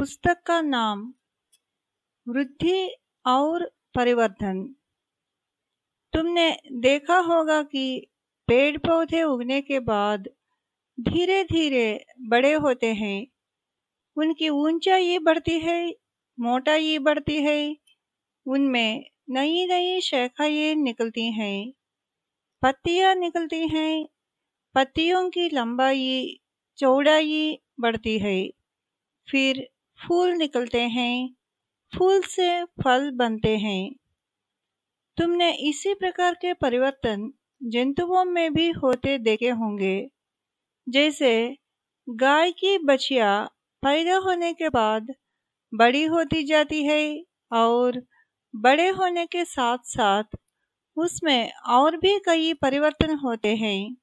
पुस्तक का नाम वृद्धि और परिवर्तन तुमने देखा होगा कि पेड़ पौधे उगने के बाद धीरे धीरे बड़े होते हैं। उनकी ऊंचाई बढ़ती है, मोटाई बढ़ती है। उनमें नई नई शाखाएँ निकलती हैं। पत्तियाँ निकलती हैं। पत्तियों की लंबाई, चौड़ाई बढ़ती है। फिर फूल निकलते हैं, फूल से फल बनते हैं। तुमने इसी प्रकार के परिवर्तन जंतुओं में भी होते देखे होंगे, जैसे गाय की बछिया पैदा होने के बाद बड़ी होती जाती है और बड़े होने के साथ साथ उसमें और भी कई परिवर्तन होते हैं।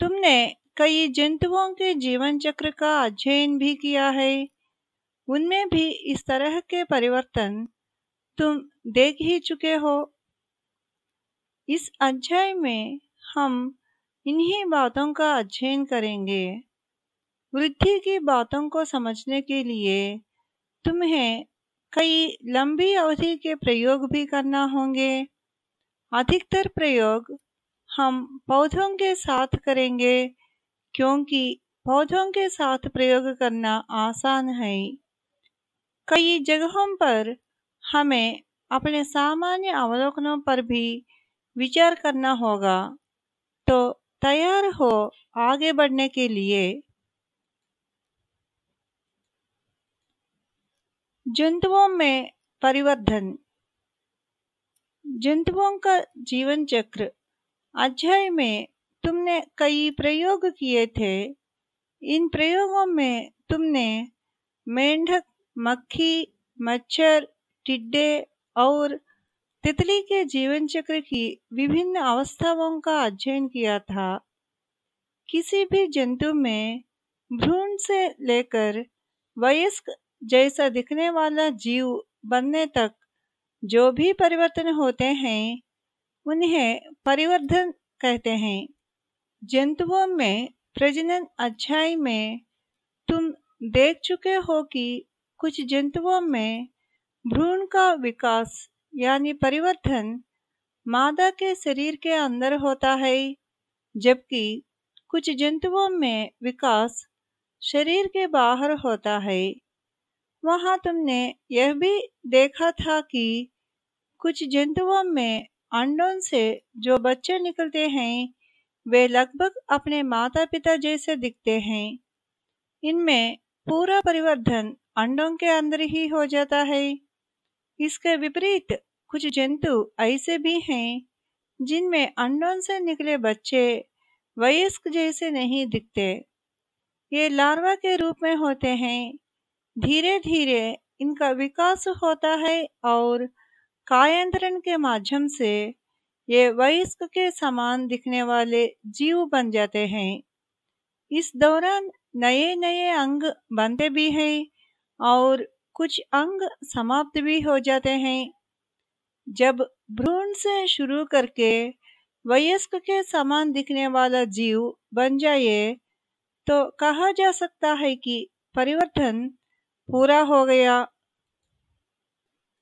तुमने कई जंतुओं के जीवन चक्र का अध्ययन भी किया है। उनमें भी इस तरह के परिवर्तन तुम देख ही चुके हो। इस अध्याय में हम इन्हीं बातों का अध्ययन करेंगे। वृद्धि की बातों को समझने के लिए तुम्हें कई लंबी अवधि के प्रयोग भी करना होंगे। अधिकतर प्रयोग हम पौधों के साथ करेंगे। क्योंकि पौधों के साथ प्रयोग करना आसान है। कई जगहों पर हमें अपने सामान्य अवलोकनों पर भी विचार करना होगा। तो तैयार हो आगे बढ़ने के लिए। जंतुओं में परिवर्धन। जंतुओं का जीवन चक्र अध्याय में तुमने कई प्रयोग किए थे। इन प्रयोगों में तुमने मेंढक, मक्खी, मच्छर, टिड्डे और तितली के जीवन चक्र की विभिन्न अवस्थाओं का अध्ययन किया था। किसी भी जंतु में भ्रूण से लेकर वयस्क जैसा दिखने वाला जीव बनने तक जो भी परिवर्तन होते हैं, उन्हें परिवर्तन कहते हैं। जंतुओं में प्रजनन अध्याय में तुम देख चुके हो कि कुछ जंतुओं में भ्रूण का विकास यानी परिवर्तन मादा के शरीर के अंदर होता है, जबकि कुछ जंतुओं में विकास शरीर के बाहर होता है। वहाँ तुमने यह भी देखा था कि कुछ जंतुओं में अंडों से जो बच्चे निकलते हैं वे लगभग अपने माता पिता जैसे दिखते हैं। इनमें पूरा परिवर्तन अंडों के अंदर ही हो जाता है। इसके विपरीत कुछ जंतु ऐसे भी हैं, जिनमें अंडों से निकले बच्चे वयस्क जैसे नहीं दिखते। ये लार्वा के रूप में होते हैं। धीरे धीरे इनका विकास होता है और कायांतरण के माध्यम से ये वयस्क के समान दिखने वाले जीव बन जाते हैं। इस दौरान नए नए अंग बनते भी हैं और कुछ अंग समाप्त भी हो जाते हैं। जब भ्रूण से शुरू करके वयस्क के समान दिखने वाला जीव बन जाए तो कहा जा सकता है कि परिवर्तन पूरा हो गया